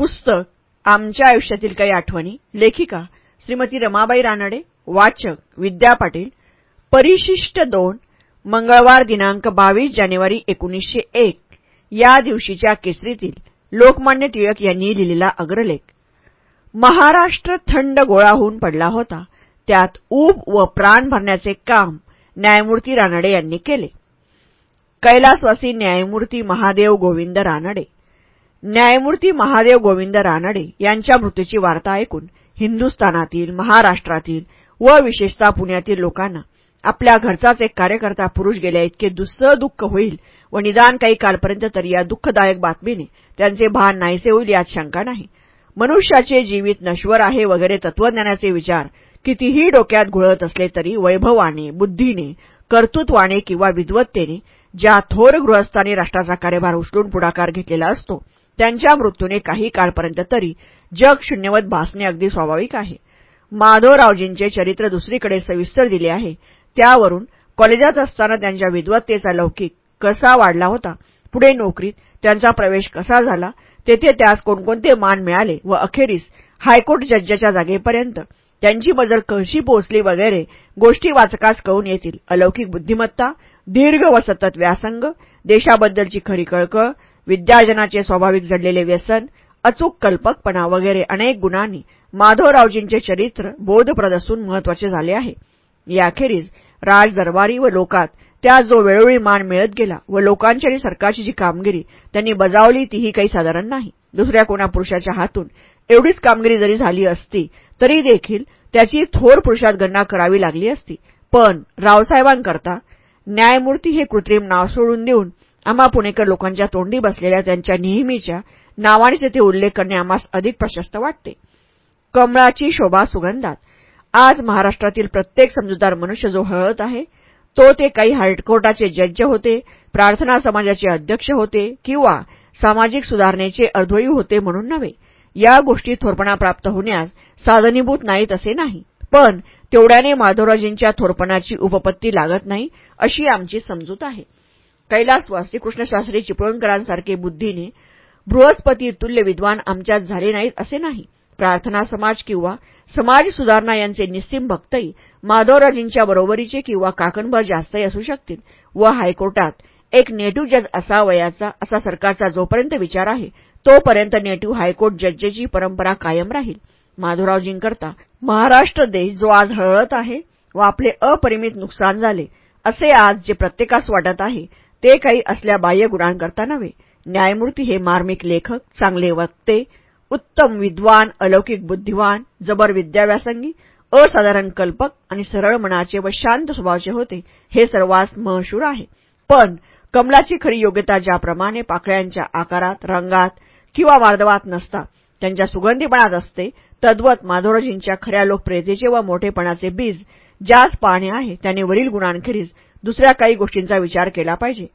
पुस्तक आमच्या आयुष्यातील काही आठवणी लेखिका श्रीमती रमाबाई रानडे वाचक विद्या पाटील परिशिष्ट दोन मंगळवार दिनांक बावीस जानेवारी एकोणीसशे एक या दिवशीच्या केसरीतील लोकमान्य टिळक यांनी लिहिलेला अग्रलेख. महाराष्ट्र थंड गोळा होऊन पडला होता. त्यात ऊब व प्राण भरण्याचे काम न्यायमूर्ती रानडे यांनी केले. कैलासवासी न्यायमूर्ती महादेव गोविंद रानडे न्यायमूर्ती महादेव गोविंद रानडे यांच्या मृत्यूची वार्ता ऐकून हिंदुस्थानातील महाराष्ट्रातील व विशेषतः पुण्यातील लोकांना आपल्या घरचाच एक कार्यकर्ता पुरुष गेल्या इतके दुसरं दुःख होईल व निदान काही कालपर्यंत तरी या दुःखदायक बातमीने त्यांचे भान नाहीसे होईल यात शंका नाही. मनुष्याचे जीवित नश्वर आहे वगैरे तत्वज्ञानाचे विचार कितीही डोक्यात घुळत असले तरी वैभवाने बुद्धीने कर्तृत्वाने किंवा विद्वत्तेने ज्या थोर गृहस्थांनी राष्ट्राचा कार्यभार उचलून पुढाकार घेतलेला असतो त्यांच्या मृत्यूने काही काळपर्यंत तरी जग शून्यवत भासणे अगदी स्वाभाविक आहे. माधवरावजींचे चरित्र दुसरीकडे सविस्तर दिले आहे. त्यावरून कॉलेजात असताना त्यांच्या विद्वत्तेचा लौकिक कसा वाढला होता पुढे नोकरीत त्यांचा प्रवेश कसा झाला तेथे त्यास कोणकोणते मान मिळाले व अखेरीस हायकोर्ट जज्जाच्या जागेपर्यंत त्यांची मजल कशी पोहोचली वगैरे गोष्टी वाचकास कळून येतील. अलौकिक बुद्धिमत्ता दीर्घ व सतत व्यासंग देशाबद्दलची खरी कळकळ विद्यार्जनाचे स्वाभाविक जडलेले व्यसन अचूक कल्पकपणा वगैरे अनेक गुणांनी माधवरावजींचे चरित्र बोधप्रद असून महत्त्वाचे झाले आहे. याखेरीज राजदरबारी व लोकात त्या जो वेळोवेळी मान मिळत गेला व लोकांची आणि सरकारची जी कामगिरी त्यांनी बजावली तीही काही साधारण नाही. दुसऱ्या कोणा पुरुषाच्या हातून एवढीच कामगिरी जरी झाली असती तरी देखील त्याची थोर पुरुषात गणना करावी लागली असती. पण रावसाहेबांकरता न्यायमूर्ती हे कृत्रिम नाव सोडून देऊन आम्हा पुणेकर लोकांच्या तोंडी बसलेल्या त्यांच्या नेहमीच्या नावानेच येथे उल्लेख करणे आम्हास अधिक प्रशस्त वाटते. कमळाची शोभा सुगंधात. आज महाराष्ट्रातील प्रत्येक समजूतदार मनुष्य जो हळत आहे तो ते काही हायकोर्टाचे जज्ज होते प्रार्थना समाजाचे अध्यक्ष होते किंवा सामाजिक सुधारणेचे अर्धोयी होते म्हणून नव्हे. या गोष्टी थोरपणा प्राप्त होण्यास साधनीभूत नाहीत असे नाही. पण तेवढ्याने माधवराजींच्या थोरपणाची उपपत्ती लागत नाही अशी आमची समजूत आहे. कैलासवासी कृष्णशास्त्री चिपळूणकरांसारखे बुद्धीने बृहस्पती तुल्य विद्वान आमच्यात झाले नाहीत असे नाही. प्रार्थना समाज किंवा समाज सुधारणा यांचे निस्सीम भक्तही माधवराजींच्या बरोबरीचे किंवा काकणभर जास्तही असू शकतील व हायकोर्टात एक नेटिव्ह जज असावयाचा असा सरकारचा जोपर्यंत विचार आहे तोपर्यंत नेटिव्ह हायकोर्ट जजेची परंपरा कायम राहील. माधवरावजींकरता महाराष्ट्र देश जो आज हळहळत आहे व आपले अपरिमित नुकसान झाले असे आज जे प्रत्येकास वाटत आहे ते काही असल्या बाह्य गुणांकरता नव्हे. न्यायमूर्ती हे मार्मिक लेखक चांगले वक्ते उत्तम विद्वान अलौकिक बुद्धिवान जबर विद्याव्यासंगी असाधारण कल्पक आणि सरळ मनाचे व शांत स्वभावाचे होते हे सर्वांस महशूर आहे. पण कमलाची खरी योग्यता ज्याप्रमाणे पाकळ्यांच्या आकारात रंगात किंवा वार्धवात नसता त्यांच्या सुगंधीपणात असते तद्वत माधवराजींच्या खऱ्या लोकप्रियतेचे व मोठेपणाचे बीज ज्यास पाहणे आहे त्याने वरील गुणांखेरीज दुसऱ्या काही गोष्टींचा विचार केला पाहिजे.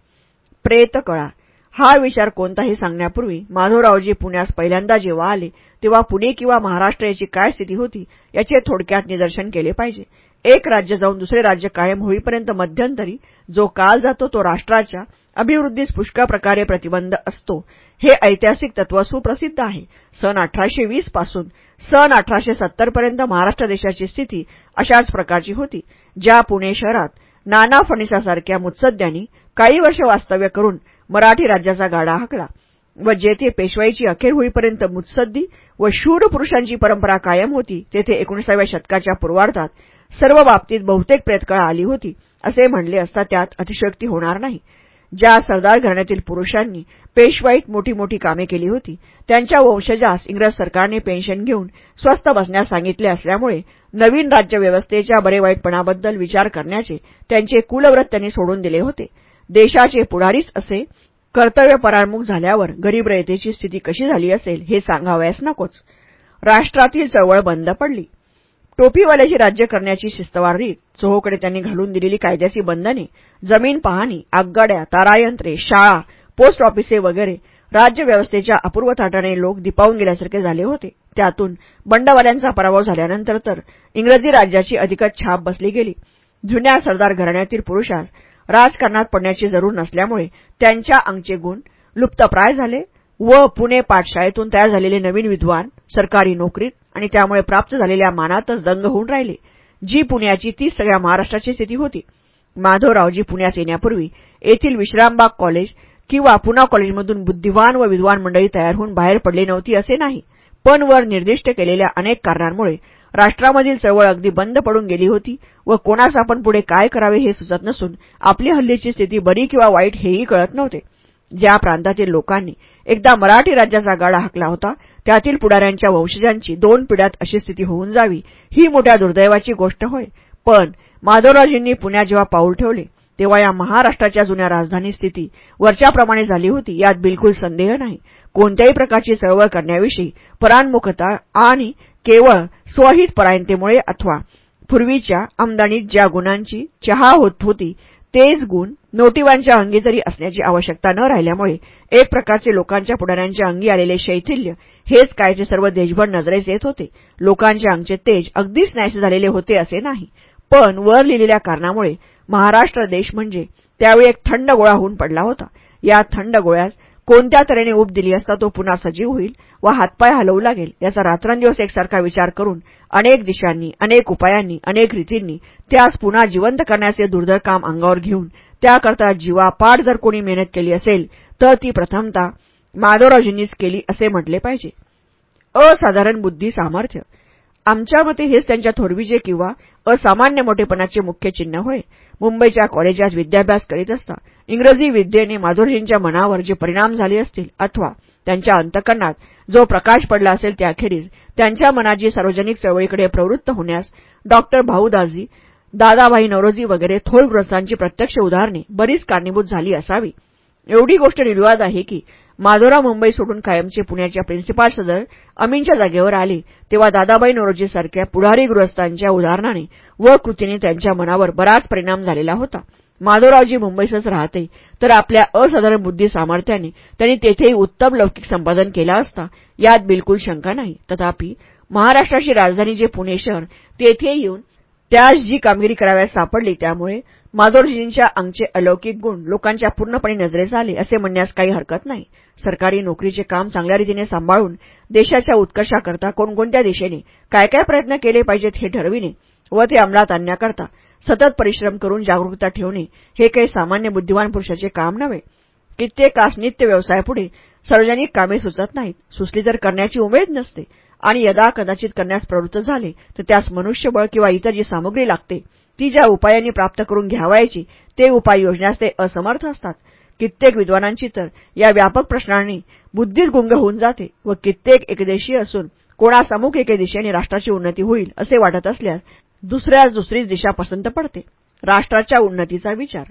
प्रेत कळा. हा विचार कोणताही सांगण्यापूर्वी माधवरावजी पुण्यास पहिल्यांदा जेव्हा आले तेव्हा पुणे किंवा महाराष्ट्र याची काय स्थिती होती याचे थोडक्यात निदर्शन केले पाहिजे. एक राज्य जाऊन दुसरे राज्य कायम होईपर्यंत मध्यंतरी जो काल जातो तो राष्ट्राच्या अभिवृद्धीस पुष्कळ प्रकारे प्रतिबंध असतो. हे ऐतिहासिक तत्व सुप्रसिद्ध आहे. सन अठराशे वीसपासून सन अठराशे सत्तरपर्यंत महाराष्ट्र देशाची स्थिती अशाच प्रकारची होती. ज्या पुणे शहरात नाना फणीसासारख्या मुत्सद्यांनी काही वर्ष वास्तव्य करून मराठी राज्याचा गाडा हाकला व जेथे पेशवाईची अखेर होईपर्यंत मुत्सद्दी व शूर पुरुषांची परंपरा कायम होती तेथे एकोणीसाव्या शतकाच्या पूर्वार्धात सर्व बाबतीत बहुतेक प्रेतकळा आली होती असे म्हणले असता त्यात अतिशयोक्ती होणार नाही. ज्या सरदार घराण्यातील पुरुषांनी पेशवाईत मोठी मोठी कामे केली होती त्यांच्या वंशजास इंग्रज सरकारने पेन्शन घेऊन स्वस्थ बसण्यास सांगितले असल्यामुळे नवीन राज्यव्यवस्थेच्या बरे वाईटपणाबद्दल विचार करण्याचे त्यांचे कुलव्रत त्यांनी सोडून दिले होते. देशाचे पुढारीच असे कर्तव्यपरान्मुख झाल्यावर गरीब रयतेची स्थिती कशी झाली असेल हे सांगावयास नकोच. राष्ट्रातील चळवळ बंद पडली. टोपीवाल्याची राज्य करण्याची शिस्तवार चोहोकडे त्यांनी घालून दिलेली कायद्याची बंधने जमीन पाहणी आगगाड्या तारायंत्रे शाळा पोस्ट ऑफिसे वगैरे राज्यव्यवस्थेच्या अपूर्व ताटाने लोक दिपावून गेल्यासारखे झाले होते. त्यातून बंडवाल्यांचा पराभव झाल्यानंतर तर इंग्रजी राज्याची अधिकच छाप बसली गेली. जुन्या सरदार घराण्यातील पुरुषास राजकारणात पडण्याची जरूर नसल्यामुळे त्यांच्या अंगचे गुण लुप्तप्राय झाले व पुणे पाठशाळेतून तयार झालेले नवीन विद्वान सरकारी नोकरीत आणि त्यामुळे प्राप्त झालेल्या मानातच दंग होऊन राहिले. जी पुण्याची ती सगळ्या महाराष्ट्राची स्थिती होती. माधवरावजी पुण्यास येण्यापूर्वी येथील विश्रामबाग कॉलेज किंवा पुना कॉलेजमधून बुद्धिवान व विद्वान मंडळी तयार होऊन बाहेर पडली नव्हती असे नाही. पण वर निर्दिष्ट केलेल्या अनेक कारणांमुळे राष्ट्रामधील चळवळ अगदी बंद पडून गेली होती व कोणास आपण पुढे काय करावे हे सुचत नसून आपली हल्लीची स्थिती बरी किंवा वाईट हेही कळत नव्हते. ज्या प्रांतातील लोकांनी एकदा मराठी राज्याचा गाडा हाकला होता त्यातील पुढाऱ्यांच्या वंशजांची दोन पिढ्यात अशी स्थिती होऊन जावी. ही मोठ्या दुर्दैवाची गोष्ट होय. पण माधवराजींनी पुण्यात जेव्हा पाऊल ठेवले तेव्हा या महाराष्ट्राच्या जुन्या राजधानी स्थिती वरच्याप्रमाणे झाली होती यात बिलकुल संदेह नाही. कोणत्याही प्रकारची चळवळ करण्याविषयी परान्मुखता आणि केवळ स्वहित परायणतेमुळे अथवा पूर्वीच्या आमदानीत ज्या गुणांची चहा होत होती तेच गुण नोटिवांच्या अंगी जरी असण्याची आवश्यकता न राहिल्यामुळे एक प्रकारचे लोकांच्या पुढाऱ्यांच्या अंगी आलेले शैथिल्य हेच कायचे सर्व देशभर नजरेस येत होते. लोकांच्या अंगचे तेज अगदीच नाहीसे झालेले होते असे नाही. पण वर लिहिलेल्या कारणामुळे महाराष्ट्र देश म्हणजे त्यावेळी एक थंड गोळा होऊन पडला होता. या थंड गोळ्यास कोणत्या तऱ्हेने उब दिली असता तो पुन्हा सजीव होईल व हातपाय हलवू लागेल याचा रात्रंदिवस एकसारखा विचार करून अनेक दिशांनी अनेक उपायांनी अनेक रीतींनी त्यास पुन्हा जिवंत करण्याचे दुर्धर काम अंगावर घेऊन त्याकरता जीवापाड जर कोणी मेहनत केली असेल तर ती प्रथमता माधवरावजींनीच केली असे म्हटले पाहिजे. असाधारण बुद्धी सामर्थ्य. आमच्या मते हेच त्यांच्या थोरवीचे किंवा असामान्य मोठेपणाचे मुख्य चिन्ह होय. मुंबईच्या कॉलेजात विद्याभ्यास करीत असता इंग्रजी विद्येने माधुरींच्या मनावर जे परिणाम झाले असतील अथवा त्यांच्या अंतकरणात जो प्रकाश पडला असेल त्याखेरीज त्यांच्या मनाची सार्वजनिक चळवळीकडे प्रवृत्त होण्यास डॉक्टर भाऊदाजी दादाभाई नवरोजी वगैरे थोरग्रस्तांची प्रत्यक्ष उदाहरणे बरीच कारणीभूत झाली असावी. एवढी गोष्ट निर्वाद आहे की माधोरा मुंबई सोडून कायमचे पुण्याच्या प्रिन्सिपाल सदर अमीनच्या जागेवर आले तेव्हा दादाबाई नोरोजीसारख्या पुढारी गृहस्थांच्या उदाहरणाने व कृतीने त्यांच्या मनावर बराच परिणाम झालेला होता. माधवरावजी मुंबईसच राहते तर आपल्या असाधारण बुद्धी सामर्थ्याने त्यांनी तेथेही उत्तम लौकिक संपादन केला असता यात बिलकुल शंका नाही. तथापि महाराष्ट्राची राजधानी जे पुणे शहर तेथे येऊन त्यास जी कामगिरी कराव्यास सापडली त्यामुळे माधोरजींच्या अंगचे अलौकिक गुण लोकांच्या पूर्णपणे नजरेस आले असे म्हणण्यास काही हरकत नाही. सरकारी नोकरीचे काम चांगल्या रीतीने सांभाळून देशाच्या उत्कर्षाकरता कोणकोणत्या दिशेने काय काय प्रयत्न केले पाहिजेत हे ठरविणे व ते अंमलात आणण्याकरता सतत परिश्रम करून जागरूकता ठेवणे हे काही सामान्य बुद्धिमान पुरुषाचे काम नव्हे. कित्येकास नित्य व्यवसायापुढे सार्वजनिक कामे सुचत नाहीत. सुचली तर करण्याची उमेद नसते. आणि यदा कदाचित करण्यास प्रवृत्त झाले तर त्यास मनुष्यबळ किंवा इतर जी सामग्री लागते ती ज्या उपायांनी प्राप्त करून घ्यावायची ते उपाय योजण्यास ते असमर्थ असतात. कित्येक विद्वानांची तर या व्यापक प्रश्नांनी बुद्धीत गुंग होऊन जाते व कित्येक एकदेशी असून कोणास अमुक एके दिशेने राष्ट्राची उन्नती होईल असे वाटत असल्यास दुसऱ्याच दुसरीच दिशा पसंत पडते. राष्ट्राच्या उन्नतीचा विचार.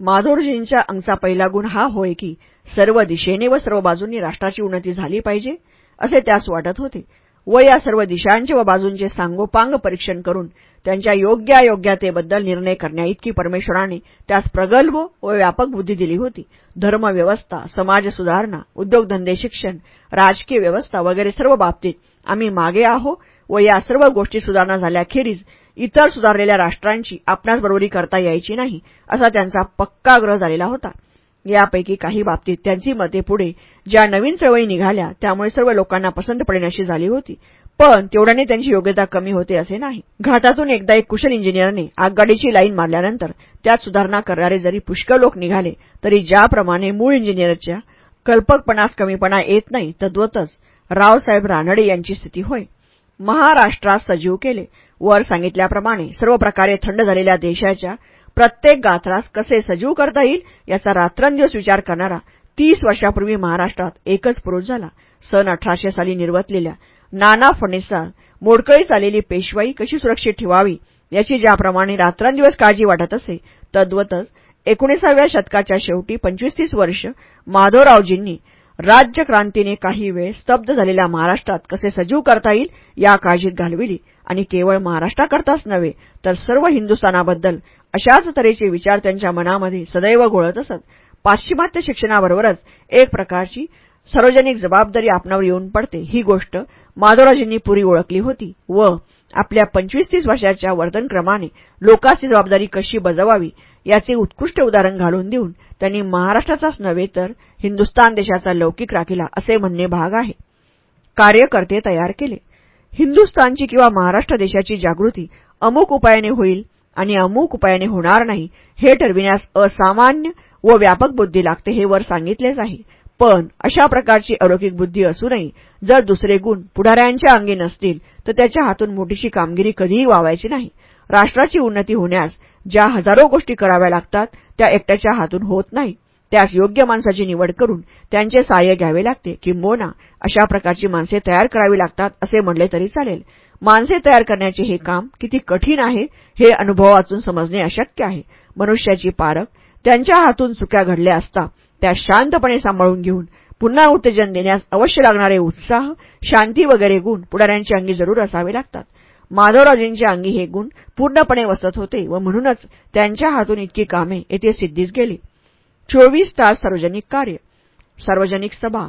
माधुरजींच्या अंगचा पहिला गुण हा होय की सर्व दिशेने व सर्व बाजूंनी राष्ट्राची उन्नती झाली पाहिजे असे त्यास वाटत होते. व या सर्व दिशांचे व बाजूंचे सांगोपांग परीक्षण करून त्यांच्या योग्य अयोग्यतेबद्दल निर्णय करण्याइतकी परमेश्वराने त्यास प्रगल्भ व व्यापक बुद्धी दिली होती. धर्मव्यवस्था समाज सुधारणा उद्योगधंदे शिक्षण राजकीय व्यवस्था वगैरे सर्व बाबतीत आम्ही मागे आहो व या सर्व गोष्टी सुधारणा झाल्याखेरीज इतर सुधारलेल्या राष्ट्रांची आपणास बरोबरी करता यायची नाही असा त्यांचा पक्का ग्रह झालेला होता. यापैकी काही बाबतीत त्यांची मते पुढे ज्या नवीन चळवळी निघाल्या त्यामुळे सर्व लोकांना पसंत पडण्याची झाली होती. पण तेवढ्याने त्यांची योग्यता कमी होते असे नाही. घाटातून एकदा एक कुशल इंजिनियरने आगगाडीची लाईन मारल्यानंतर त्यात सुधारणा करणारे जरी पुष्कळ लोक निघाले तरी ज्याप्रमाणे मूळ इंजिनियरच्या कल्पकपणास कमीपणा येत नाही तद्वतच रावसाहेब रानडे यांची स्थिती होय. महाराष्ट्रात सजीव केले. वर सांगितल्याप्रमाणे सर्व प्रकारे थंड झालेल्या देशाच्या प्रत्येक गात्रास कसे सजीव करता येईल याचा रात्रंदिवस विचार करणारा तीस वर्षापूर्वी महाराष्ट्रात एकच पुरुष झाला. सन अठराशे साली निर्वतलेल्या नाना फडणीसा मोडकळीत आलेली पेशवाई कशी सुरक्षित ठेवावी याची ज्याप्रमाणे रात्रंदिवस काळजी वाटत असे तद्वतच एकोणीसाव्या शतकाच्या शेवटी पंचवीस तीस वर्ष माधवरावजींनी राज्यक्रांतीने काही वेळ स्तब्ध झालेल्या महाराष्ट्रात कसे सजीव करता येईल या काळजीत घालविली. आणि केवळ महाराष्ट्राकरताच नव्हे तर सर्व हिंदुस्थानाबद्दल अशाच तऱ्हेचे विचार त्यांच्या मनामध्ये सदैव घोळत असत. पाश्चिमात्य शिक्षणाबरोबरच एक प्रकारची सार्वजनिक जबाबदारी आपणावर येऊन पडते. ही गोष्ट माधवराजींनी पुरी ओळखली होती व आपल्या पंचवीस तीस वर्षाच्या वर्तनक्रमाने लोकांची जबाबदारी कशी बजवावी याचे उत्कृष्ट उदाहरण घालून देऊन त्यांनी महाराष्ट्राचाच नव्हे तर हिंदुस्तान देशाचा लौकिक राखिला असे म्हणणे भाग आहे. कार्यकर्ते तयार केले. हिंदुस्तानची किंवा महाराष्ट्र देशाची जागृती अमुक उपायाने होईल आणि अमुक उपायाने होणार नाही हे ठरविण्यास असामान्य व व्यापक बुद्धी लागते हे वर सांगितलेच आहे. पण अशा प्रकारची अलौकिक बुद्धी असूनही जर दुसरे गुण पुढाऱ्यांच्या अंगी नसतील तर त्याच्या हातून मोठीशी कामगिरी कधीही वावायची नाही. राष्ट्राची उन्नती होण्यास ज्या हजारो गोष्टी कराव्या लागतात त्या एकट्याच्या हातून होत नाही. त्यास योग्य माणसाची निवड करून त्यांचे सहाय्य घ्यावे लागते किंबोना अशा प्रकारची माणसे तयार करावी लागतात असे म्हणले तरी चालेल. माणसे तयार करण्याचे हे काम किती कठीण आहे हे अनुभव वाचून समजणे अशक्य आहे. मनुष्याची पारख त्यांच्या हातून चुक्या घडल्या असता त्या शांतपणे सांभाळून घेऊन पुन्हा उत्तेजन देण्यास अवश्य लागणारे उत्साह शांती वगैरे गुण पुढाऱ्यांच्या अंगी जरूर असावे लागतात. माधवराजेंच्या अंगी हे गुण पूर्णपणे वसत होते व म्हणूनच त्यांच्या हातून इतकी कामे येथे सिद्धीस गेली. चोवीस तास सार्वजनिक कार्य सार्वजनिक सभा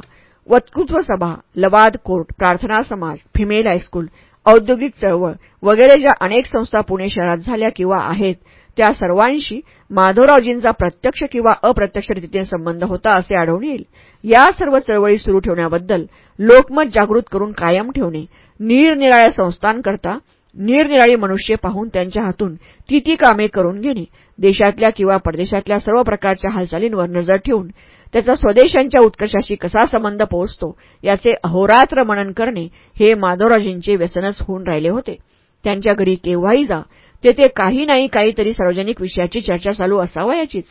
वक्तृत्व सभा लवाद कोर्ट प्रार्थना समाज फिमेल हायस्कूल औद्योगिक चळवळ वगैरे ज्या अनेक संस्था पुणे शहरात झाल्या किंवा आहेत त्या सर्वांशी माधवरावजींचा प्रत्यक्ष किंवा अप्रत्यक्षरितीने संबंध होता असे आढळून येईल. या सर्व चळवळी सुरू ठेवण्याबद्दल लोकमत जागृत करून कायम ठेवणे निरनिराळ्या संस्थांकरता निरनिराळी मनुष्य पाहून त्यांच्या हातून ती ती कामे करून घेणे देशातल्या किंवा परदेशातल्या सर्व प्रकारच्या हालचालींवर नजर ठेवून त्याचा स्वदेशांच्या उत्कर्षाशी कसा संबंध पोहोचतो याचे अहोरात्र मनन करणे हे माधवराजींचे व्यसनच होऊन राहिले होते. त्यांच्या घरी केव्हाही जा तेथे काही नाही काहीतरी सार्वजनिक विषयाची चर्चा चालू असावयाचीच.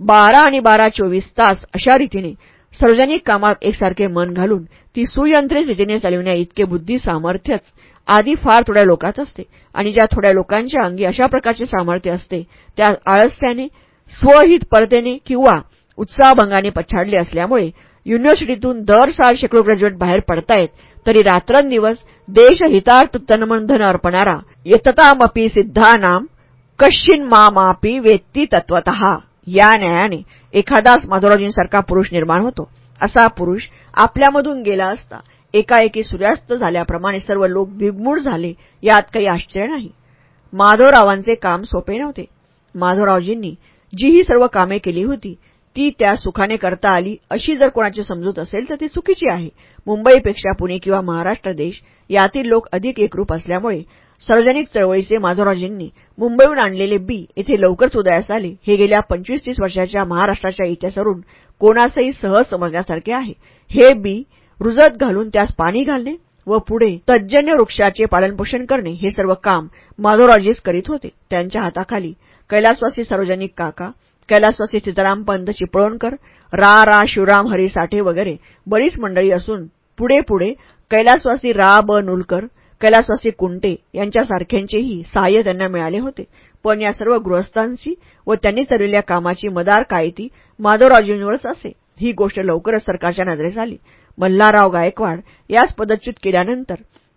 बारा आणि बारा चोवीस तास अशा रीतीने सार्वजनिक कामात एकसारखे मन घालून ती सुयंत्रित रीतीने चालविण्या इतके बुद्धी सामर्थ्यच आधी फार थोड्या लोकात असते आणि ज्या थोड्या लोकांच्या अंगी अशा प्रकारचे सामर्थ्य असते त्या आळस्याने स्वहित परतेने किंवा उत्साहभंगाने पछाडले असल्यामुळे युनिव्हर्सिटीतून दर साल शेकडो ग्रॅज्युएट बाहेर पडतायत तरी रात्रंदिवस देशहितार्थ तनमंधन अर्पणारा यततामपी सिद्धानाम कश्चिन मामापी वेत्ती तत्वत या न्यायाने एखादाच माधवराजींसारखा पुरुष निर्माण होतो. असा पुरुष आपल्यामधून गेला असता एकाएकी सूर्यास्त झाल्याप्रमाणे सर्व लोक बिगमूड झाले यात काही आश्चर्य नाही. माधवरावांचे काम सोपे नव्हते. माधवरावजींनी जी ही सर्व कामे केली होती ती त्या सुखाने करता आली अशी जर कोणाची समजूत असेल तर ती चुकीची आहे. मुंबईपेक्षा पुणे किंवा महाराष्ट्र देश यातील लोक अधिक एकरूप असल्यामुळे सार्वजनिक चळवळीचे माधवराजींनी मुंबईहून आणलेले बी येथे लवकरच उदयास आले. हे गेल्या पंचवीस तीस वर्षाच्या महाराष्ट्राच्या इतिहासावरून कोणासही सहज समजण्यासारखे आहे. हे बी रुजत घालून त्यास पाणी घालणे व पुढे तज्जन्य वृक्षाचे पालनपोषण करणे हे सर्व काम माधवराजीच करीत होते. त्यांच्या हाताखाली कैलासवासी सार्वजनिक काका कैलासवासी सीताराम पंत चिपळूणकर रा रा शिवराम हरी साठे वगैरे बरीच मंडळी असून पुढे पुढे कैलासवासी रा ब नुलकर कैलासवासी कुंटे यांच्यासारख्यांचेही सहाय्य त्यांना मिळाले होते. पण या सर्व गृहस्थांची व त्यांनी चालविलेल्या कामाची मदार कायती माधवरावजींवरच असे. ही गोष्ट लवकरच सरकारच्या नजरेस आली. मल्हारराव गायकवाड यास पदच्युत केल्यानंतर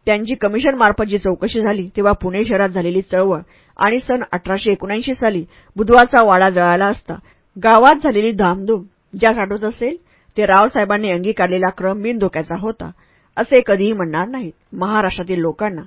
त्यांची कमिशनमार्फत जी चौकशी झाली तेव्हा पुणे शहरात झालेली चळवळ आणि सन अठराशे एकोणऐंशी साली बुधवारचा वाडा जळाला असता गावात झालेली धामधूम ज्यास आठवत असेल ते रावसाहेबांनी अंगीकारलेला क्रम बिनधोक्याचा होता असे कधीही म्हणणार नाहीत. महाराष्ट्रातील लोकांना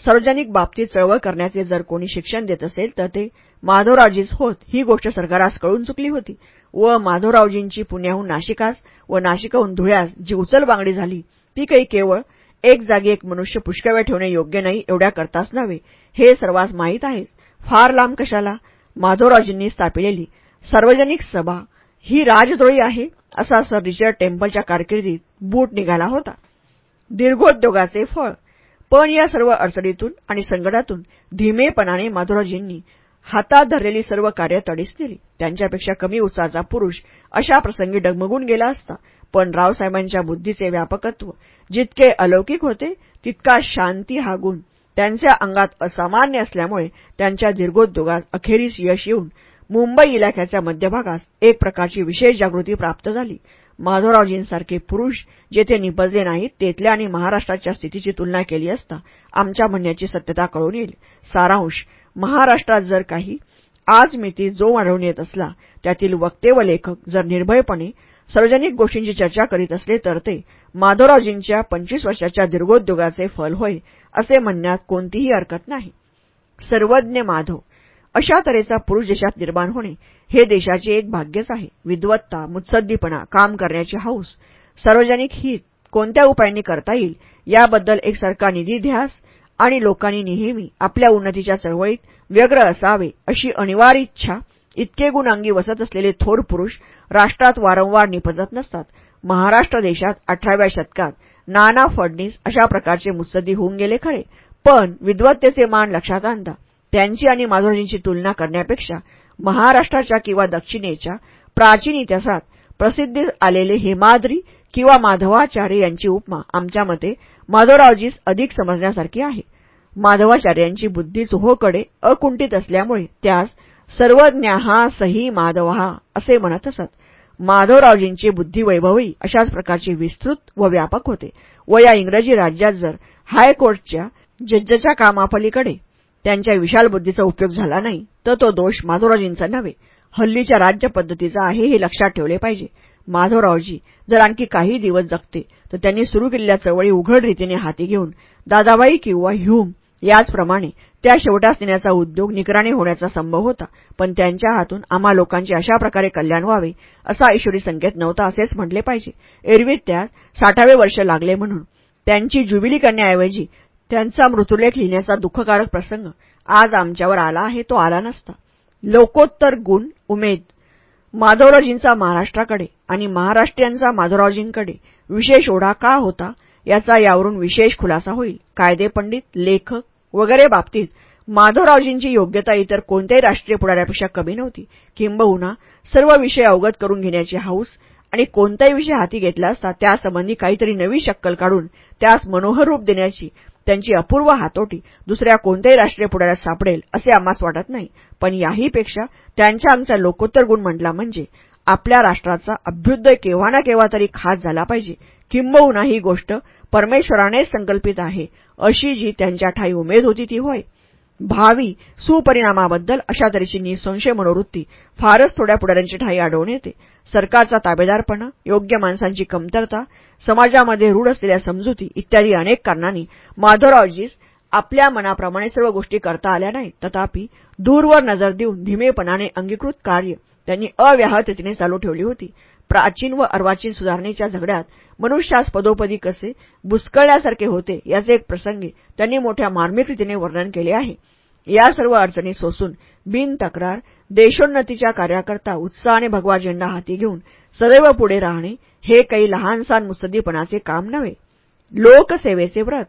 सार्वजनिक बाबतीत चळवळ करण्याचे जर कोणी शिक्षण देत असेल तर ते माधवरावजीच होत. ही गोष्ट सरकारास कळून चुकली होती. व माधवरावजींची पुण्याहून नाशिकास व नाशिकाहून धुळ्यास जी उचलबांगडी झाली ती काही केवळ एक जागी एक मनुष्य पुष्कळ ठेवणे योग्य नाही एवढ्या करताच नव्हे. हे सर्वांस माहीत आहेच. फार लांब कशाला? माधवरावजींनी स्थापिलेली सार्वजनिक सभा. ही राजद्रोही आहे असा सर रिचर्ड टेम्पलच्या कारकिर्दीत बूट निघाला होता. दीर्घोद्योगाचे फळ. पण या सर्व अडचणीतून आणि संकटातून धीमेपणाने माधुराजींनी हातात धरलेली सर्व कार्य तडीस दिली त्यांच्यापेक्षा कमी उत्साहाचा पुरुष अशा प्रसंगी डगमगून गेला असता पण रावसाहेबांच्या बुद्धीचे व्यापकत्व जितके अलौकिक होते तितका शांती हा गुण त्यांच्या अंगात असामान्य असल्यामुळे त्यांच्या दीर्घोद्योगात अखेरीस यश येऊन मुंबई इलाख्याच्या मध्यभागास एक प्रकारची विशेष जागृती प्राप्त झाली. माधवरावजींसारखे पुरुष जेथे निपजले नाहीत तेथल्या आणि महाराष्ट्राच्या स्थितीची तुलना केली असता आमच्या म्हणण्याची सत्यता कळून येईल. सारांश महाराष्ट्रात जर काही आज मिती जो आढळून येत असला त्यातील वक्ते व लेखक जर निर्भयपणे सार्वजनिक गोष्टींची चर्चा करीत असले तर ते माधवरावजींच्या पंचवीस वर्षाच्या दीर्घोद्योगाचे फल होय असे म्हणण्यात कोणतीही हरकत नाही. सर्वज्ञ माधव अशा तऱ्हेचा पुरुष देशात निर्माण होणे हे देशाचे एक भाग्यच आहे. विद्वत्ता मुत्सद्दीपणा काम करण्याची हौस सार्वजनिक हित कोणत्या उपायांनी करता येईल याबद्दल एक निधी ध्यास आणि लोकांनी नेहमी आपल्या उन्नतीच्या चळवळीत व्यग्र असावे अशी अनिवार्य इच्छा इतके गुण अंगी वसत असलेले थोर पुरुष राष्ट्रात वारंवार निपजत नसतात. महाराष्ट्र देशात अठराव्या शतकात नाना फडणीस अशा प्रकारचे मुत्सदी होऊन गेले खरे. पण विद्वत्तेचे मान लक्षात आणता त्यांची आणि माधुरींची तुलना करण्यापेक्षा महाराष्ट्राच्या किंवा दक्षिणेच्या प्राचीन इतिहासात प्रसिद्धी आलेले हेमाद्री किंवा माधवाचार्य यांची उपमा आमच्या मते माधवरावजीस अधिक समजण्यासारखी आहे. माधवाचार्यांची बुद्धी चोहोकडे अकुंठित असल्यामुळे त्यास सर्वज्ञहा सही माधवहा असे म्हणत असत. माधवरावजींचे बुद्धिवैभवही अशाच प्रकारचे विस्तृत व व्यापक होते. व या इंग्रजी राज्यात जर हायकोर्टच्या जज्जच्या कामापलीकडे त्यांच्या विशाल बुद्धीचा उपयोग झाला नाही तर तो दोष माधवरावजींचा नव्हे. हल्लीच्या राज्यपद्धतीचा आहे हे लक्षात ठेवले पाहिजे. माधवरावजी जर आणखी काही दिवस जगते तर त्यांनी सुरू केलेल्या चवळी उघड रीतीने हाती घेऊन दादाबाई किंवा ह्यूम याचप्रमाणे त्या शेवटास नेण्याचा उद्योग निकराने होण्याचा संभव होता. पण त्यांच्या हातून आम्हा लोकांचे अशा प्रकारे कल्याण व्हावे असा ईश्वरी संकेत नव्हता असेच म्हटले पाहिजे. एरवीत त्यात साठावे वर्ष लागले म्हणून त्यांची जुबिली करण्याऐवजी त्यांचा मृत्यूलेख लिहिण्याचा दुःखकारक प्रसंग आज आमच्यावर आला आहे तो आला नसता. लोकोत्तर गुण उमेद माधवरावजींचा महाराष्ट्राकडे आणि महाराष्ट्रीयांचा माधवरावजींकडे विशेष ओढा का होता याचा यावरून विशेष खुलासा होईल. कायदे पंडित लेखक वगैरे बाबतीत. माधवरावजींची योग्यता इतर कोणत्याही राष्ट्रीय पुढाऱ्यापेक्षा कमी नव्हती. किंबहुना सर्व विषय अवगत करून घेण्याची हाऊस आणि कोणताही विषय हाती घेतला असता त्यासंबंधी काहीतरी नवी शक्कल काढून त्यास मनोहर रूप देण्याची त्यांची अपूर्व हातोटी दुसऱ्या कोणत्याही राष्ट्रीय पुढाऱ्यात सापडेल असे आम्हास वाटत नाही. पण याहीपेक्षा त्यांच्या आमचा लोकोत्तर गुण म्हटला म्हणजे आपल्या राष्ट्राचा अभ्युदय केव्हा ना केव्हा तरी खास झाला पाहिजे. किंबहुना ही गोष्ट परमेश्वराने संकल्पित आहे. अशी जी त्यांच्या ठाई उमेद होती ती होय. भावी सुपरिणामाबद्दल अशा तऱ्हेची निसंशय मनोवृत्ती फारच थोड्या पुढाऱ्यांची ठाई आढळून येते. सरकारचा ताबेदारपणा योग्य माणसांची कमतरता समाजामध्ये रूढ असलेल्या समजुती इत्यादी अनेक कारणांनी माधवरावजीस आपल्या मनाप्रमाणे सर्व गोष्टी करता आल्या नाहीत. तथापि दूरवर नजर देऊन धीमेपणाने अंगीकृत कार्य त्यांनी अव्याहततेने चालू ठेवली होती. प्राचीन व अर्वाचीन सुधारणेच्या झगड्यात मनुष्यास पदोपदी कसे बुसकळल्यासारखे होते याचे एक प्रसंगी त्यांनी मोठ्या मार्मिक रीतीने वर्णन केले आहे. या सर्व अडचणी सोसून बिन तक्रार देशोन्नतीच्या कार्याकरता उत्साहाने भगवा झेंडा हाती घेऊन सदैव पुढे राहणे हे काही लहानसान मुसद्दीपणाचे काम नव्हे. लोकसेवेचे व्रत.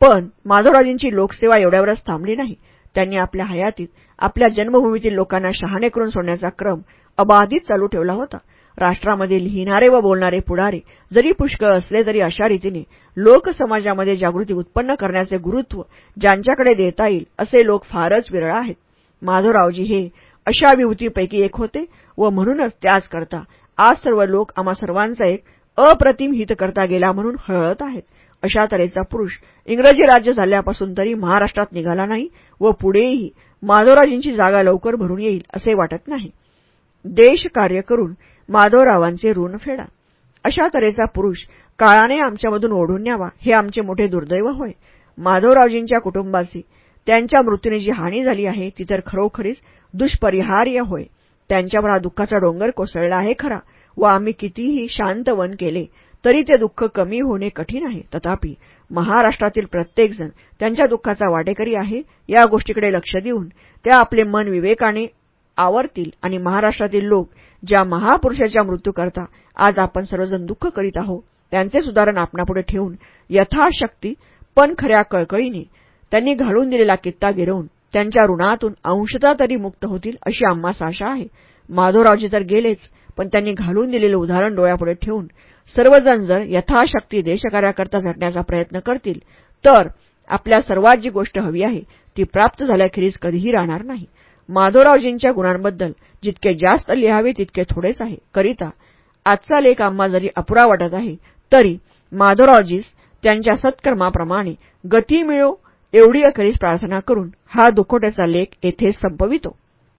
पण माधवराजींची लोकसेवा एवढ्यावरच थांबली नाही. त्यांनी आपल्या हयातीत आपल्या जन्मभूमीतील लोकांना शहाणे करून सोडण्याचा क्रम अबाधित चालू ठेवला होता. राष्ट्रामध्ये लिहिणारे व बोलणारे पुढारे जरी पुष्कळ असले तरी अशा रीतीने लोकसमाजामध्ये जागृती उत्पन्न करण्याचे गुरुत्व ज्यांच्याकडे देता येईल असे लोक फारच विरळ आहेत. माधवरावजी हे अशा विभूतीपैकी एक होते व म्हणूनच त्याचकरता आज सर्व लोक आम्हा सर्वांचा एक अप्रतिम हित करता गेला म्हणून हळहळत आहेत. अशा तऱ्हेचा पुरुष इंग्रजी राज्य झाल्यापासून तरी महाराष्ट्रात निघाला नाही व पुढेही माधवराजींची जागा लवकर भरून येईल असे वाटत नाही. देश कार्य करून माधवरावांचे ऋण फेडा. अशा तऱ्हेचा पुरुष काळाने आमच्यामधून ओढून न्यावा हे आमचे मोठे दुर्दैव होय. माधवरावजींच्या कुटुंबाशी त्यांच्या मृत्यूने जी हानी झाली आहे ती तर खरोखरीच दुष्परिहार्य होय. त्यांच्यावर हा दुःखाचा डोंगर कोसळला आहे खरा व आम्ही कितीही शांतवन केले तरी ते दुःख कमी होणे कठीण आहे. तथापि महाराष्ट्रातील प्रत्येकजण त्यांच्या दुःखाचा वाटेकरी आहे या गोष्टीकडे लक्ष देऊन त्या आपले मन विवेकाने आवरतील आणि महाराष्ट्रातील लोक ज्या महापुरुषाच्या मृत्यूकरता आज आपण सर्वजण दुःख करीत आहोत त्यांचे सुधारण आपणापुढे ठेवून यथाशक्ती पण खऱ्या कळकळीने त्यांनी घालून दिलेला कित्ता गिरवून त्यांच्या ऋणातून अंशता तरी मुक्त होतील अशी आम्हास आशा आहे. माधवरावजी तर गेलेच पण त्यांनी घालून दिलेले उदाहरण डोळ्यापुढे ठेवून सर्वजण जर यथाशक्ती देशकार्याकरता झटण्याचा प्रयत्न करतील तर आपल्या सर्वात जी गोष्ट हवी आहे ती प्राप्त झाल्याखेरीज कधीही राहणार नाही. माधवरावजींच्या गुणांबद्दल जितके जास्त लिहावे तितके थोडेच आहे. करिता आजचा लेख आम्हा जरी अपुरा वाटत आहे तरी माधवरावजीस त्यांच्या सत्कर्माप्रमाणे गती मिळो एवढी अखेरीस प्रार्थना करून हा दुखोट्याचा लेख येथे संपवितो.